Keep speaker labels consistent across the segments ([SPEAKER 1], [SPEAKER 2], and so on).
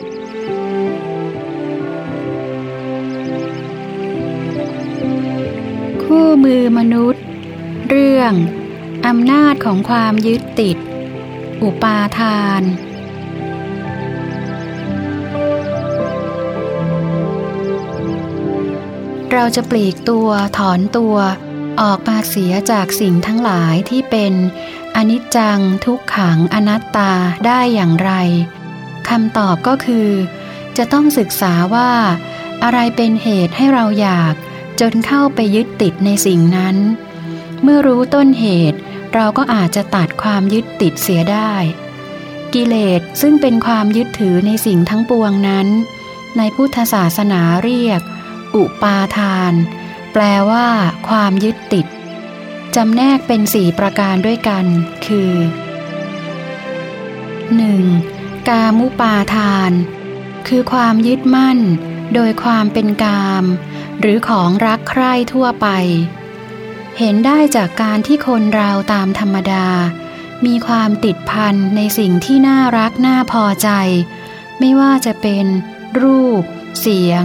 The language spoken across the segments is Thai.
[SPEAKER 1] คู่มือมนุษย์ เรื่องอำนาจของความยึดติด อุปาทาน เราจะปลีกตัวถอนตัวออกมาเสียจากสิ่งทั้งหลายที่เป็นอนิจจังทุกขังอนัตตาได้อย่างไร คำตอบก็คือ จะต้องศึกษาว่า อะไรเป็นเหตุให้เราอยาก จนเข้าไปยึดติดในสิ่งนั้น เมื่อรู้ต้นเหตุ เราก็อาจจะตัดความยึดติดเสียได้ กิเลสซึ่งเป็นความยึดถือในสิ่งทั้งปวงนั้น ในพุทธศาสนาเรียก อุปาทาน แปลว่า ความยึดติดจำแนกเป็นสี่ประการด้วยกัน คือ 1. กามุปาทาน คือความยึดมั่น โดยความเป็นกาม หรือของรักใคร่ทั่วไป เห็นได้จากการที่คนเราตามธรรมดา มีความติดพันในสิ่งที่น่ารักน่าพอใจ ไม่ว่าจะเป็น รูป เสียง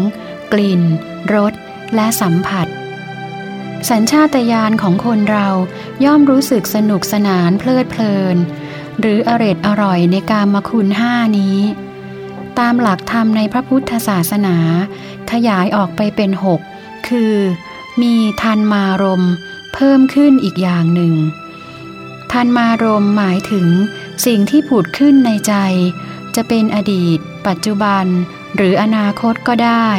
[SPEAKER 1] กลิ่น รส และสัมผัสสัญชาตญาณของคนเราย่อมรู้สึกสนุกสนานเพลิดเพลิน หรืออร็ดอร่อยในการมคุณห้านี้ ตามหลักธรรมในพระพุทธศาสนา ขยายออกไปเป็นหกคือมีทันมารม เพิ่มขึ้นอีกอย่างหนึ่ง ทันมารมหมายถึงสิ่งที่ผุดขึ้นในใจ จะเป็นอดีต ปัจจุบัน หรืออนาคตก็ได้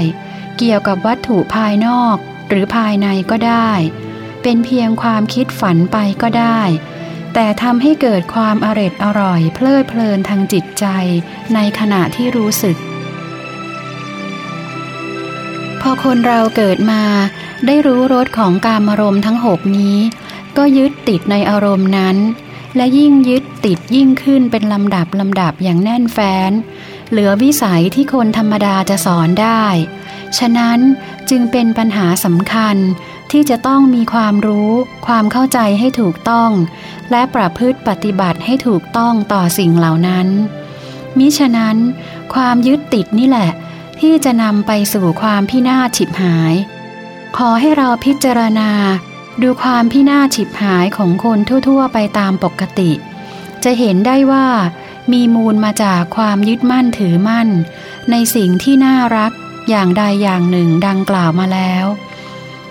[SPEAKER 1] เกี่ยวกับวัตถุภายนอก หรือภายในก็ได้ เป็นเพียงความคิดฝันไปก็ได้ แต่ทำให้เกิดความอร็ดอร่อย เพลิดเพลินทางจิตใจ ในขณะที่รู้สึก พอคนเราเกิดมา ได้รู้รสของการอารมณ์ทั้งหกนี้ ก็ยึดติดในอารมณ์นั้น และยิ่งยึดติดยิ่งขึ้นเป็นลำดับลำดับอย่างแน่นแฟ้น เหลือวิสัยที่คนธรรมดาจะสอนได้ ฉะนั้นจึงเป็นปัญหาสำคัญ ที่จะต้องมีความรู้ ความเข้าใจให้ถูกต้อง และประพฤติปฏิบัติให้ถูกต้องต่อสิ่งเหล่านั้น มิฉะนั้น ความยึดติดนี่แหละ ที่จะนำไปสู่ความพินาศฉิบหาย ขอให้เราพิจารณา ดูความพินาศฉิบหายของคนทั่ว ๆ ไปตามปกติ จะเห็นได้ว่า มีมูลมาจากความยึดมั่นถือมั่น ในสิ่งที่น่ารักอย่างใดอย่างหนึ่งดังกล่าวมาแล้ว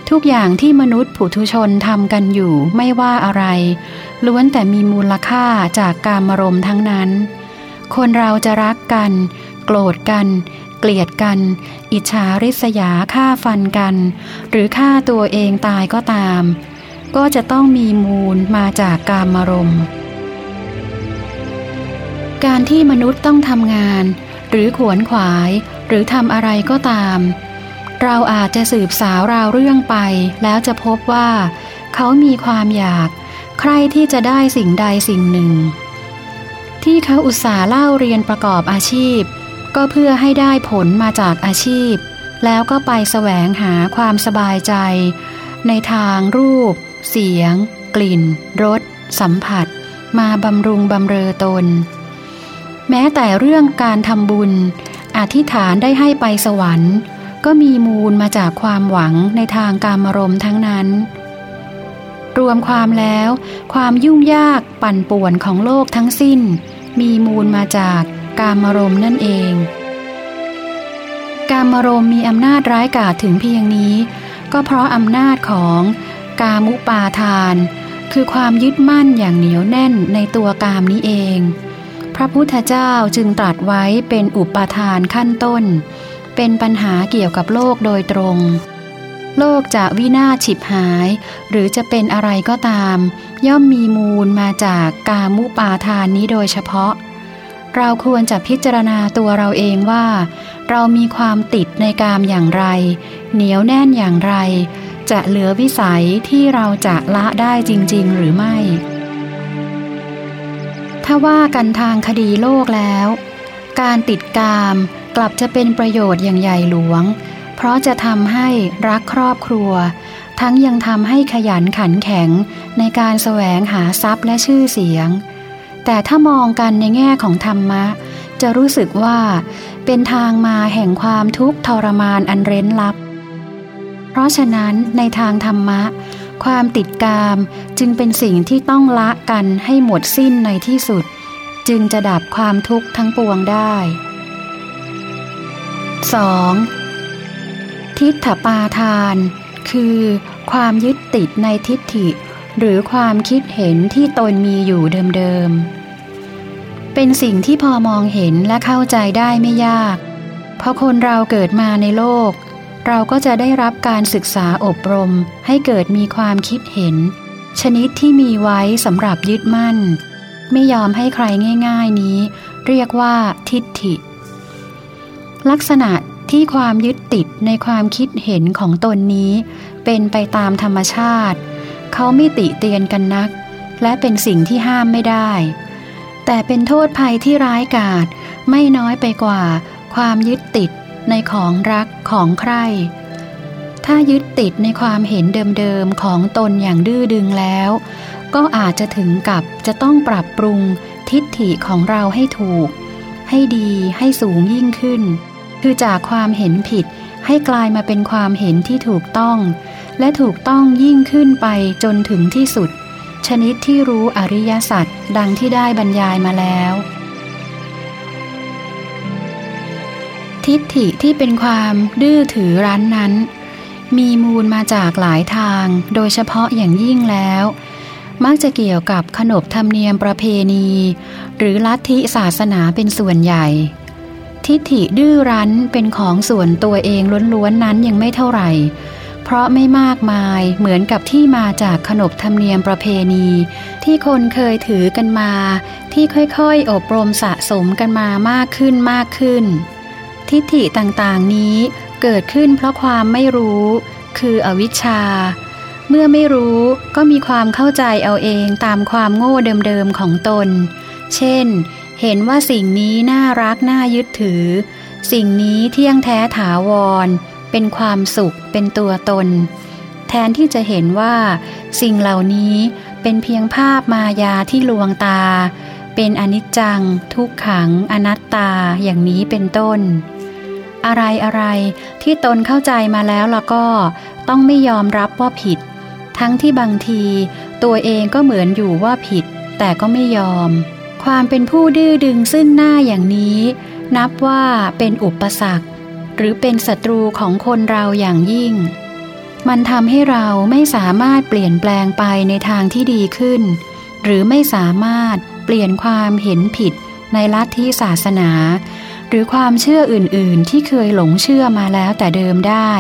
[SPEAKER 1] ทุกอย่างที่มนุษย์ผุทุชนทำกันอยู่ไม่ว่าอะไร ล้วนแต่มีมูลค่าจากการมรมทั้งนั้น คนเราจะรักกัน โกรธกัน เกลียดกัน อิจฉาริษยาฆ่าฟันกัน หรือฆ่าตัวเองตายก็ตาม ก็จะต้องมีมูลมาจากการมรมการที่มนุษย์ต้องทำงาน หรือขวนขวาย หรือทำอะไรก็ตาม เราอาจจะสืบสาวราวเรื่องไป แล้วจะพบว่า เขามีความอยาก ใครที่จะได้สิ่งใดสิ่งหนึ่ง ที่เขาอุตส่าห์เล่าเรียนประกอบอาชีพ ก็เพื่อให้ได้ผลมาจากอาชีพ แล้วก็ไปแสวงหาความสบายใจ ในทางรูป เสียง กลิ่นรสสัมผัส มาบำรุงบำเรอตน แม้แต่เรื่องการทำบุญ อธิษฐานได้ให้ไปสวรรค์ ก็มีมูลมาจากความหวังในทางการมรมทั้งนั้น รวมความแล้ว ความยุ่งยากปั่นป่วนของโลกทั้งสิ้น มีมูลมาจากการมรมนั่นเอง การมรมมีอำนาจร้ายกาจถึงเพียงนี้ ก็เพราะอำนาจของกามุปาทาน คือความยึดมั่นอย่างเหนียวแน่นในตัวกามนี้เอง พระพุทธเจ้าจึงตรัสไว้เป็นอุปทานขั้นต้น เป็นปัญหาเกี่ยวกับโลกโดยตรง โลกจะวินาศฉิบหาย หรือจะเป็นอะไรก็ตาม ย่อมมีมูลมาจากกามุปาทานนี้โดยเฉพาะ เราควรจะพิจารณาตัวเราเองว่า เรามีความติดในกามอย่างไร เหนียวแน่นอย่างไร จะเหลือวิสัยที่เราจะละได้จริง ๆ หรือไม่ ถ้าว่ากันทางคดีโลกแล้วการติดกาม กลับจะเป็นประโยชน์อย่างใหญ่หลวง เพราะจะทำให้รักครอบครัว ทั้งยังทำให้ขยันขันแข็งในการแสวงหาทรัพย์และชื่อเสียง แต่ถ้ามองกันในแง่ของธรรมะ จะรู้สึกว่าเป็นทางมาแห่งความทุกข์ทรมานอันเร้นลับ เพราะฉะนั้นในทางธรรมะ ความติดกามจึงเป็นสิ่งที่ต้องละกันให้หมดสิ้นในที่สุด จึงจะดับความทุกข์ทั้งปวงได้ 2. ทิฏฐปาทาน คือ ความยึดติดในทิฏฐิ หรือความคิดเห็นที่ตนมีอยู่เดิมๆ เป็นสิ่งที่พอมองเห็นและเข้าใจได้ไม่ยาก เพราะคนเราเกิดมาในโลก เราก็จะได้รับการศึกษาอบรมให้เกิดมีความคิดเห็น ชนิดที่มีไว้สำหรับยึดมั่น ไม่ยอมให้ใครง่าย ๆนี้ เรียกว่าทิฏฐิ ลักษณะที่ความยึดติดในความคิดเห็นของตนนี้ เป็นไปตามธรรมชาติ เขาไม่ติเตียนกันนัก และเป็นสิ่งที่ห้ามไม่ได้ แต่เป็นโทษภัยที่ร้ายกาจไม่น้อยไปกว่า ความยึดติดในของรักของใคร ถ้ายึดติดในความเห็นเดิมๆของตนอย่างดื้อดึงแล้ว ก็อาจจะถึงกับจะต้องปรับปรุงทิฏฐิของเราให้ถูก ให้ดีให้สูงยิ่งขึ้น คือจากความเห็นผิดให้กลายมาเป็นความเห็นที่ถูกต้อง และถูกต้องยิ่งขึ้นไปจนถึงที่สุด ชนิดที่รู้อริยสัจดังที่ได้บรรยายมาแล้ว ทิฏฐิที่เป็นความดื้อถือรั้นนั้น มีมูลมาจากหลายทาง โดยเฉพาะอย่างยิ่งแล้ว มักจะเกี่ยวกับขนบธรรมเนียมประเพณี หรือลัทธิศาสนาเป็นส่วนใหญ่ ทิฏฐิดื้อรั้นเป็นของส่วนตัวเองล้วนๆนั้นยังไม่เท่าไหร่ เพราะไม่มากมายเหมือนกับที่มาจากขนบธรรมเนียมประเพณี ที่คนเคยถือกันมา ที่ค่อยๆ อบรมสะสมกันมามากขึ้นมากขึ้น ทิฏฐิต่างๆนี้เกิดขึ้นเพราะความไม่รู้ คืออวิชชา เมื่อไม่รู้ก็มีความเข้าใจเอาเองตามความโง่เดิมๆของตน เช่น เห็นว่าสิ่งนี้น่ารักน่ายึดถือ สิ่งนี้เที่ยงแท้ถาวร เป็นความสุข เป็นตัวตน แทนที่จะเห็นว่า สิ่งเหล่านี้เป็นเพียงภาพมายาที่ลวงตา เป็นอนิจจัง ทุกขัง อนัตตาอย่างนี้เป็นต้น อะไรอะไรที่ตนเข้าใจมาแล้วแล้วก็ต้องไม่ยอมรับว่าผิด ทั้งที่บางที ตัวเองก็เหมือนอยู่ว่าผิด แต่ก็ไม่ยอม ความเป็นผู้ดื้อดึงซึ่งหน้าอย่างนี้ นับว่าเป็นอุปสรรค หรือเป็นศัตรูของคนเราอย่างยิ่ง มันทำให้เราไม่สามารถเปลี่ยนแปลงไปในทางที่ดีขึ้น หรือไม่สามารถเปลี่ยนความเห็นผิดในลัทธิศาสนา หรือความเชื่ออื่นๆ ที่เคยหลงเชื่อมาแล้วแต่เดิมได้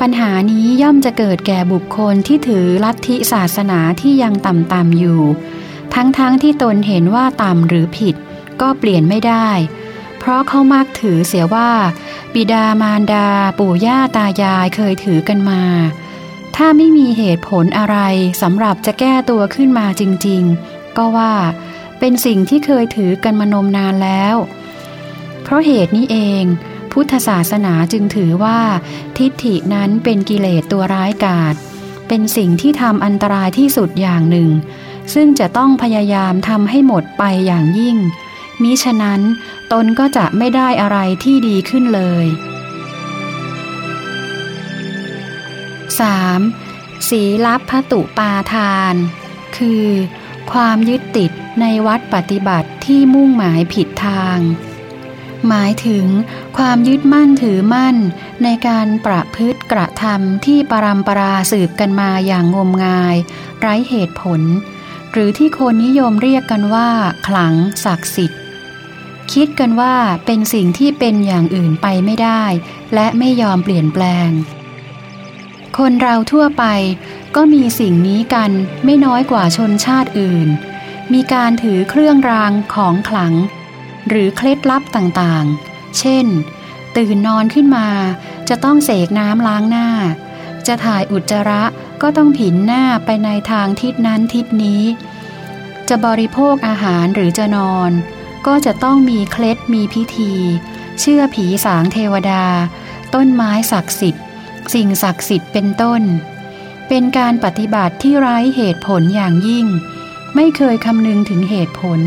[SPEAKER 1] ปัญหานี้ย่อมจะเกิดแก่บุคคลที่ถือลัทธิศาสนาที่ยังต่ำๆอยู่ ทั้งๆทที่ตนเห็นว่าต่ำหรือผิด ก็เปลี่ยนไม่ได้ เพราะเขามักถือเสียว่า บิดามารดา ปู่ย่าตายายเคยถือกันมา ถ้าไม่มีเหตุผลอะไรสำหรับจะแก้ตัวขึ้นมาจริง ๆ ก็ว่า เป็นสิ่งที่เคยถือกันมานมนานแล้ว เพราะเหตุนี้เอง พุทธศาสนาจึงถือว่า ทิฏฐินั้นเป็นกิเลสตัวร้ายกาจเป็นสิ่งที่ทำอันตรายที่สุดอย่างหนึ่ง ซึ่งจะต้องพยายามทำให้หมดไปอย่างยิ่ง มิฉะนั้นตนก็จะไม่ได้อะไรที่ดีขึ้นเลย 3. สีลับพตุปาทาน คือ ความยึดติดในวัดปฏิบัติที่มุ่งหมายผิดทาง หมายถึง ความยึดมั่นถือมั่น ในการประพฤติกระทำที่ปรำปราสืบกันมาอย่างงมงาย ไร้เหตุผล หรือที่คนนิยมเรียกกันว่า ขลังศักดิ์สิทธิ์ คิดกันว่าเป็นสิ่งที่เป็นอย่างอื่นไปไม่ได้ และไม่ยอมเปลี่ยนแปลง คนเราทั่วไปก็มีสิ่งนี้กันไม่น้อยกว่าชนชาติอื่น มีการถือเครื่องรางของขลัง หรือเคล็ดลับต่างๆ เช่น ตื่นนอนขึ้นมา จะต้องเสกน้ำล้างหน้า จะถ่ายอุจจาระ ก็ต้องผินหน้าไปในทางทิศนั้นทิศนี้ จะบริโภคอาหารหรือจะนอน ก็จะต้องมีเคล็ดมีพิธี เชื่อผีสางเทวดา ต้นไม้ศักดิ์สิทธิ์ สิ่งศักดิ์สิทธิ์เป็นต้น เป็นการปฏิบัติที่ไร้เหตุผลอย่างยิ่ง ไม่เคยคำนึงถึงเหตุผล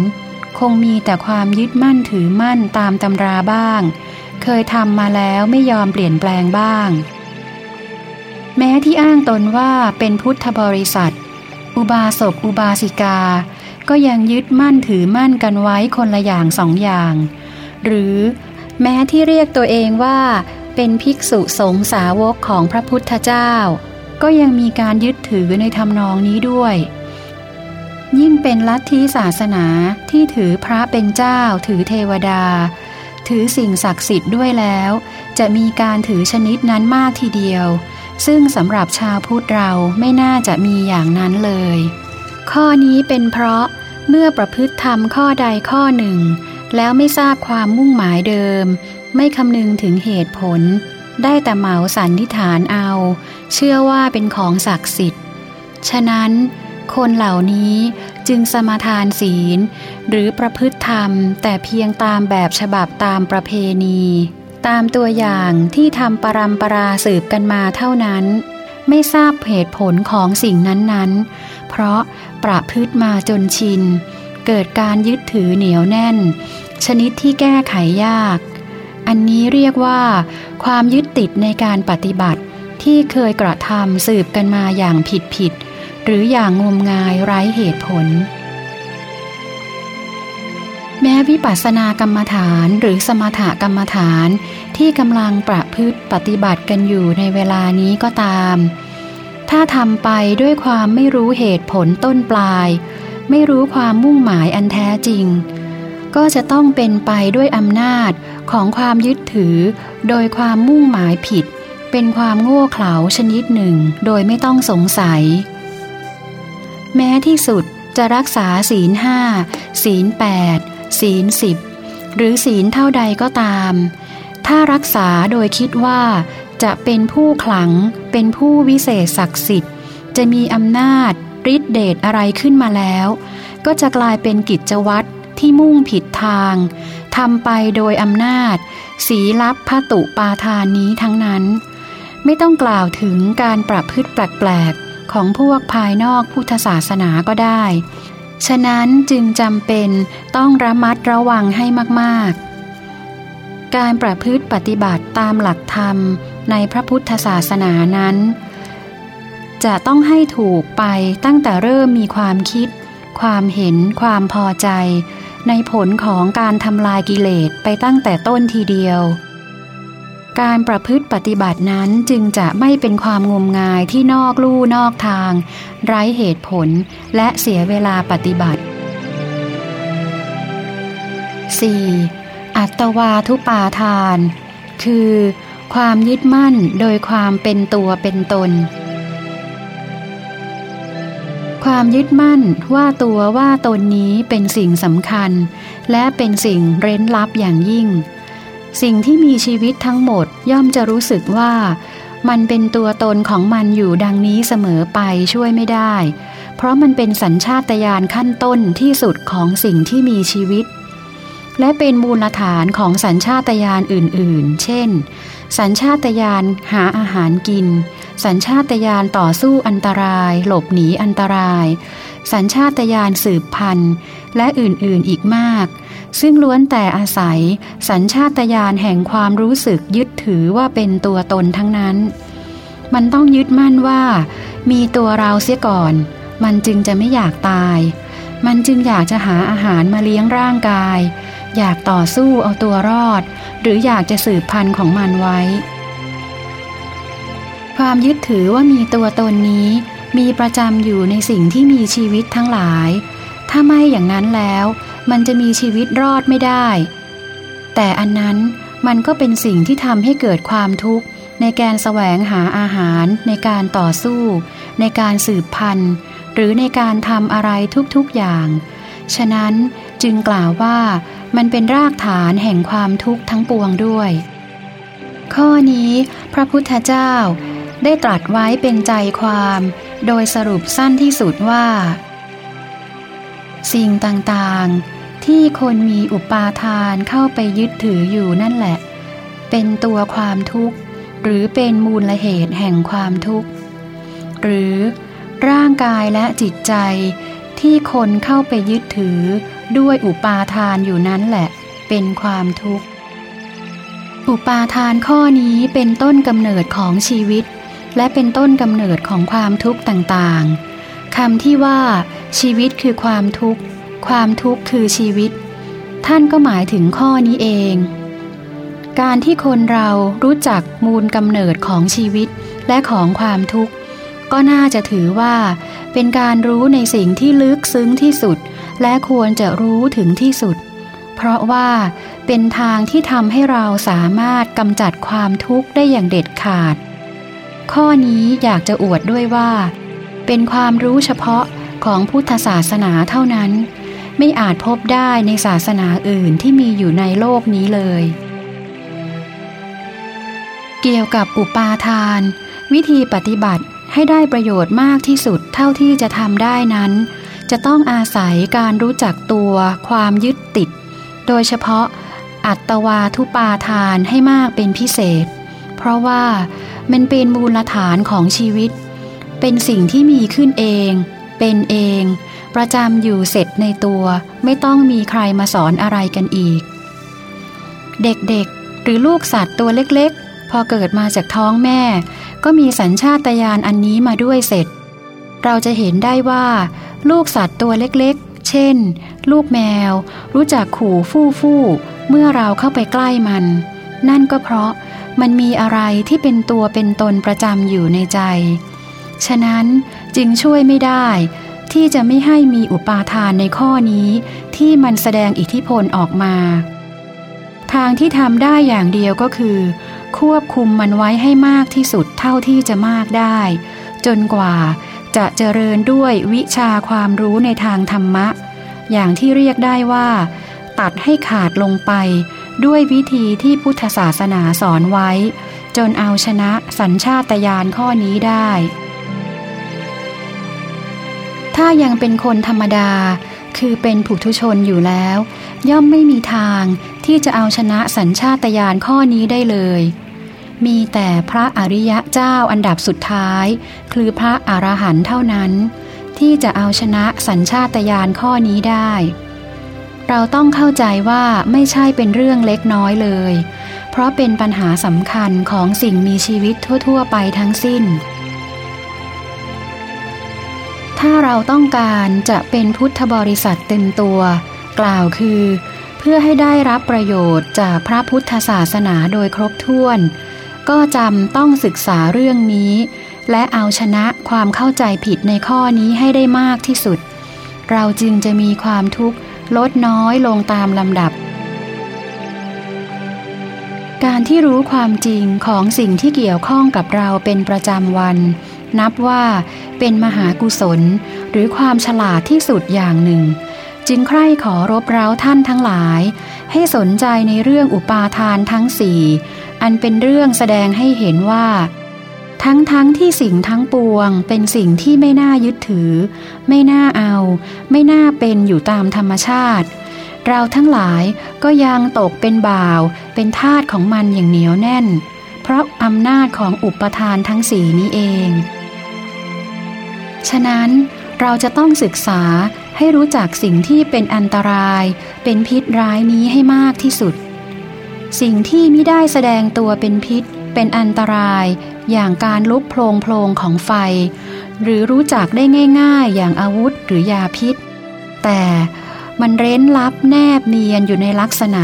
[SPEAKER 1] คงมีแต่ความยึดมั่นถือมั่นตามตำราบ้าง เคยทำมาแล้วไม่ยอมเปลี่ยนแปลงบ้าง แม้ที่อ้างตนว่าเป็นพุทธบริษัท อุบาสกอุบาสิกา ก็ยังยึดมั่นถือมั่นกันไว้คนละอย่างสองอย่าง หรือแม้ที่เรียกตัวเองว่า เป็นภิกษุสงฆ์สาวกของพระพุทธเจ้า ก็ยังมีการยึดถือในทำนองนี้ด้วย ยิ่งเป็นลัทธิศาสนาที่ถือพระเป็นเจ้า ถือเทวดา ถือสิ่งศักดิ์สิทธิ์ด้วยแล้ว จะมีการถือชนิดนั้นมากทีเดียว ซึ่งสำหรับชาวพุทธเราไม่น่าจะมีอย่างนั้นเลย ข้อนี้เป็นเพราะเมื่อประพฤติธรรมข้อใดข้อหนึ่ง แล้วไม่ทราบความมุ่งหมายเดิม ไม่คำนึงถึงเหตุผล ได้แต่เหมาสันนิฐานเอา เชื่อว่าเป็นของศักดิ์สิทธิ์ ฉะนั้น คนเหล่านี้จึงสมาทานศีล หรือประพฤติธรรมแต่เพียงตามแบบฉบับตามประเพณี ตามตัวอย่างที่ทำปรำปราสืบกันมาเท่านั้น ไม่ทราบเหตุผลของสิ่งนั้นๆ เพราะประพฤติมาจนชิน เกิดการยึดถือเหนียวแน่น ชนิดที่แก้ไขยาก อันนี้เรียกว่า ความยึดติดในการปฏิบัติที่เคยกระทำสืบกันมาอย่างผิดผิด หรืออย่างงมงายไร้เหตุผล แม้วิปัสสนากรรมฐานหรือสมถกรรมฐานที่กำลังประพฤติปฏิบัติกันอยู่ในเวลานี้ก็ตาม ถ้าทำไปด้วยความไม่รู้เหตุผลต้นปลาย ไม่รู้ความมุ่งหมายอันแท้จริง ก็จะต้องเป็นไปด้วยอำนาจของความยึดถือ โดยความมุ่งหมายผิด เป็นความโง่เขลาชนิดหนึ่งโดยไม่ต้องสงสัย แม้ที่สุดจะรักษาศีลห้าศีลแปด ศีลสิบหรือศีลเท่าใดก็ตาม ถ้ารักษาโดยคิดว่าจะเป็นผู้ขลังเป็นผู้วิเศษศักดิ์สิทธิ์ จะมีอำนาจฤทธิเดชอะไรขึ้นมาแล้ว ก็จะกลายเป็นกิจวัตรที่มุ่งผิดทางทำไปโดยอำนาจ สีลับพระตุปาทานนี้ทั้งนั้น ไม่ต้องกล่าวถึงการประพฤติแปลกๆของพวกภายนอกพุทธศาสนาก็ได้ ฉะนั้นจึงจำเป็นต้องระมัดระวังให้มากๆ การประพฤติปฏิบัติตามหลักธรรมในพระพุทธศาสนานั้น จะต้องให้ถูกไปตั้งแต่เริ่มมีความคิด ความเห็น ความพอใจ ในผลของการทำลายกิเลสไปตั้งแต่ต้นทีเดียว การประพฤติปฏิบัตินั้นจึงจะไม่เป็นความงมงายที่นอกลู่นอกทาง ไร้เหตุผลและเสียเวลาปฏิบัติ 4. อัตวาทุปาทาน คือ ความยึดมั่นโดยความเป็นตัวเป็นตน ความยึดมั่นว่าตัวว่าตนนี้เป็นสิ่งสำคัญ และเป็นสิ่งเร้นลับอย่างยิ่ง สิ่งที่มีชีวิตทั้งหมดย่อมจะรู้สึกว่า มันเป็นตัวตนของมันอยู่ดังนี้เสมอไปช่วยไม่ได้ เพราะมันเป็นสัญชาตญาณขั้นต้นที่สุดของสิ่งที่มีชีวิต และเป็นมูลฐานของสัญชาตญาณอื่นๆ เช่น สัญชาตญาณหาอาหารกิน สัญชาตญาณต่อสู้อันตราย หลบหนีอันตราย สัญชาตญาณสืบพันธุ์ และอื่นๆอีกมาก ซึ่งล้วนแต่อาศัย สัญชาตญาณแห่งความรู้สึกยึดถือว่าเป็นตัวตนทั้งนั้น มันต้องยึดมั่นว่า มีตัวเราเสียก่อน มันจึงจะไม่อยากตาย มันจึงอยากจะหาอาหารมาเลี้ยงร่างกาย อยากต่อสู้เอาตัวรอด หรืออยากจะสืบพันธุ์ของมันไว้ ความยึดถือว่ามีตัวตนนี้มีประจำอยู่ในสิ่งที่มีชีวิตทั้งหลาย ถ้าไม่อย่างนั้นแล้ว มันจะมีชีวิตรอดไม่ได้ แต่อันนั้นมันก็เป็นสิ่งที่ทำให้เกิดความทุกข์ ในการแสวงหาอาหาร ในการต่อสู้ ในการสืบพันธุ์ หรือในการทำอะไรทุกๆอย่าง ฉะนั้นจึงกล่าวว่ามันเป็นรากฐานแห่งความทุกข์ทั้งปวงด้วย ข้อนี้พระพุทธเจ้าได้ตรัสไว้เป็นใจความ โดยสรุปสั้นที่สุดว่า สิ่งต่างๆ ที่คนมีอุปาทานเข้าไปยึดถืออยู่นั่นแหละ เป็นตัวความทุกข์ หรือเป็นมูลเหตุแห่งความทุกข์ หรือร่างกายและจิตใจที่คนเข้าไปยึดถือด้วยอุปาทานอยู่นั้นแหละ เป็นความทุกข์ อุปาทานข้อนี้เป็นต้นกำเนิดของชีวิต และเป็นต้นกำเนิดของความทุกข์ต่างๆคำที่ว่า ชีวิตคือความทุกข์ ความทุกข์คือชีวิต ท่านก็หมายถึงข้อนี้เอง การที่คนเรารู้จักมูลกำเนิดของชีวิตและของความทุกข์ ก็น่าจะถือว่า เป็นการรู้ในสิ่งที่ลึกซึ้งที่สุด และควรจะรู้ถึงที่สุด เพราะว่าเป็นทางที่ทำให้เราสามารถกำจัดความทุกข์ได้อย่างเด็ดขาด ข้อนี้อยากจะอวดด้วยว่า เป็นความรู้เฉพาะของพุทธศาสนาเท่านั้น ไม่อาจพบได้ในศาสนาอื่นที่มีอยู่ในโลกนี้เลย เกี่ยวกับอุปาทาน วิธีปฏิบัติให้ได้ประโยชน์มากที่สุดเท่าที่จะทำได้นั้น จะต้องอาศัยการรู้จักตัวความยึดติด โดยเฉพาะอัตวาทุปาทานให้มากเป็นพิเศษ เพราะว่ามันเป็นมูลฐานของชีวิต เป็นสิ่งที่มีขึ้นเอง เป็นเอง ประจำอยู่เสร็จในตัวไม่ต้องมีใครมาสอนอะไรกันอีก เด็กๆ หรือลูกสัตว์ตัวเล็กๆ พอเกิดมาจากท้องแม่ ก็มีสัญชาตญาณอันนี้มาด้วยเสร็จ เราจะเห็นได้ว่า ลูกสัตว์ตัวเล็กๆ เช่น ลูกแมว รู้จักขู่ฟู่ฟู่เมื่อเราเข้าไปใกล้มัน นั่นก็เพราะมันมีอะไรที่เป็นตัวเป็นตนประจำอยู่ในใจ ฉะนั้นจึงช่วยไม่ได้ ที่จะไม่ให้มีอุปาทานในข้อนี้ที่มันแสดงอิทธิพลออกมา ทางที่ทำได้อย่างเดียวก็คือ ควบคุมมันไว้ให้มากที่สุดเท่าที่จะมากได้ จนกว่าจะเจริญด้วยวิชาความรู้ในทางธรรมะ อย่างที่เรียกได้ว่า ตัดให้ขาดลงไป ด้วยวิธีที่พุทธศาสนาสอนไว้ จนเอาชนะสัญชาตญาณข้อนี้ได้ ถ้ายังเป็นคนธรรมดา คือเป็นผุถุชนอยู่แล้ว ย่อมไม่มีทางที่จะเอาชนะสัญชาตญาณข้อนี้ได้เลย มีแต่พระอริยะเจ้าอันดับสุดท้าย คือพระอรหันต์เท่านั้น ที่จะเอาชนะสัญชาตญาณข้อนี้ได้ เราต้องเข้าใจว่าไม่ใช่เป็นเรื่องเล็กน้อยเลย เพราะเป็นปัญหาสำคัญของสิ่งมีชีวิตทั่ว ๆ ไปทั้งสิ้น ถ้าเราต้องการจะเป็นพุทธบริษัทเต็มตัว กล่าวคือ เพื่อให้ได้รับประโยชน์จากพระพุทธศาสนาโดยครบถ้วน ก็จำต้องศึกษาเรื่องนี้ และเอาชนะความเข้าใจผิดในข้อนี้ให้ได้มากที่สุด เราจึงจะมีความทุกข์ลดน้อยลงตามลำดับ การที่รู้ความจริงของสิ่งที่เกี่ยวข้องกับเราเป็นประจำวัน นับว่า เป็นมหากุศล หรือความฉลาดที่สุดอย่างหนึ่ง จึงใคร่ขอรบเร้าท่านทั้งหลาย ให้สนใจในเรื่องอุปาทานทั้งสี่อันเป็นเรื่องแสดงให้เห็นว่า ทั้งทั้งที่สิ่งทั้งปวง เป็นสิ่งที่ไม่น่ายึดถือ ไม่น่าเอา ไม่น่าเป็นอยู่ตามธรรมชาติ เราทั้งหลายก็ยังตกเป็นบ่าว เป็นทาสของมันอย่างเหนียวแน่น เพราะอำนาจของอุปทานทั้งสี่นี้เอง ฉะนั้นเราจะต้องศึกษาให้รู้จักสิ่งที่เป็นอันตราย เป็นพิษร้ายนี้ให้มากที่สุด สิ่งที่ไม่ได้แสดงตัวเป็นพิษ เป็นอันตราย อย่างการลุกโพลงโพลงของไฟ หรือรู้จักได้ง่าย ๆ อย่างอาวุธหรือยาพิษ แต่มันเร้นลับแนบเนียนอยู่ในลักษณะ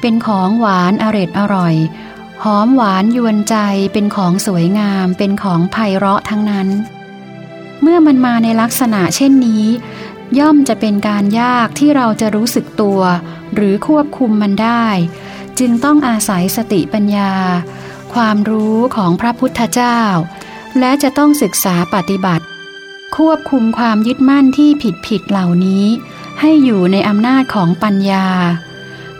[SPEAKER 1] เป็นของหวานอร็ดอร่อย หอมหวานยวนใจเป็นของสวยงาม เป็นของไพเราะทั้งนั้น เมื่อมันมาในลักษณะเช่นนี้ ย่อมจะเป็นการยากที่เราจะรู้สึกตัว หรือควบคุมมันได้ จึงต้องอาศัยสติปัญญา ความรู้ของพระพุทธเจ้า และจะต้องศึกษาปฏิบัติ ควบคุมความยึดมั่นที่ผิดผิดเหล่านี้ ให้อยู่ในอำนาจของปัญญา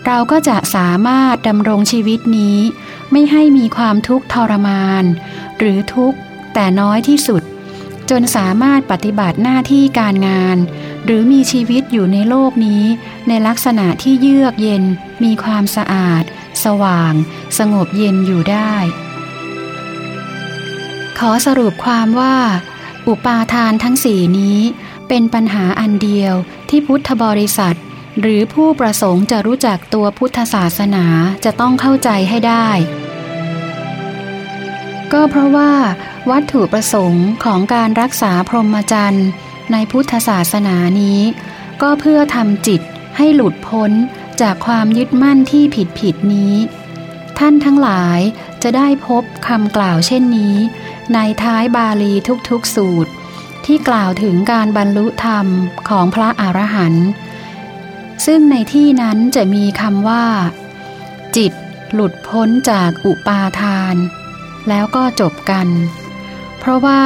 [SPEAKER 1] เราก็จะสามารถดำรงชีวิตนี้ ไม่ให้มีความทุกข์ทรมาน หรือทุกข์แต่น้อยที่สุด จนสามารถปฏิบัติหน้าที่การงาน หรือมีชีวิตอยู่ในโลกนี้ ในลักษณะที่เยือกเย็น มีความสะอาด สว่าง สงบเย็นอยู่ได้ ขอสรุปความว่า อุปาทานทั้งสี่นี้ เป็นปัญหาอันเดียวที่พุทธบริษัท หรือผู้ประสงค์จะรู้จักตัวพุทธศาสนาจะต้องเข้าใจให้ได้ ก็เพราะว่า วัตถุประสงค์ของการรักษาพรหมจรรย์ในพุทธศาสนานี้ ก็เพื่อทำจิตให้หลุดพ้นจากความยึดมั่นที่ผิดผิดนี้ ท่านทั้งหลายจะได้พบคำกล่าวเช่นนี้ ในท้ายบาลีทุกๆสูตร ที่กล่าวถึงการบรรลุธรรมของพระอรหันต์ซึ่งในที่นั้นจะมีคำว่า จิตหลุดพ้นจากอุปาทาน แล้วก็จบกัน ราะว่า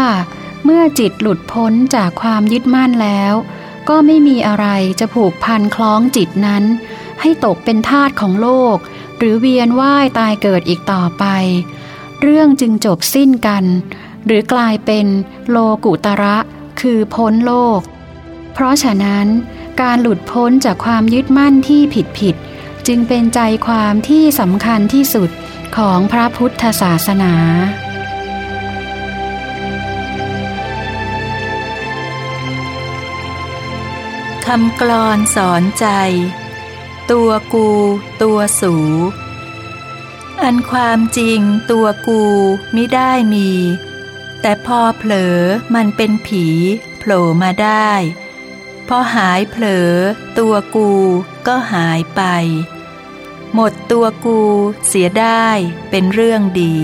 [SPEAKER 1] เมื่อจิตหลุดพ้นจากความยึดมั่นแล้ว ก็ไม่มีอะไรจะผูกพันคล้องจิตนั้น ให้ตกเป็นทาสของโลก หรือเวียนว่ายตายเกิดอีกต่อไป เรื่องจึงจบสิ้นกัน หรือกลายเป็นโลกุตระ คือพ้นโลก เพราะฉะนั้น การหลุดพ้นจากความยึดมั่นที่ผิดผิดจึงเป็นใจความที่สำคัญที่สุดของพระพุทธศาสนา
[SPEAKER 2] คำกลอนสอนใจ ตัวกู ตัวสู อันความจริงตัวกูไม่ได้มี แต่พอเผลอมันเป็นผีโผล่มาได้ พอหายเผลอตัวกูก็หายไป หมดตัวกูเสียได้เป็นเรื่องดี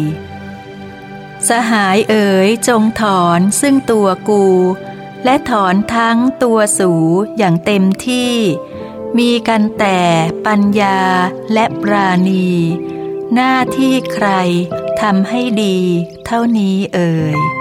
[SPEAKER 2] สหายเอ๋ยจงถอนซึ่งตัวกู และถอนทั้งตัวสูอย่างเต็มที่ มีกันแต่ปัญญาและปราณี หน้าที่ใครทำให้ดีเท่านี้เอ่ย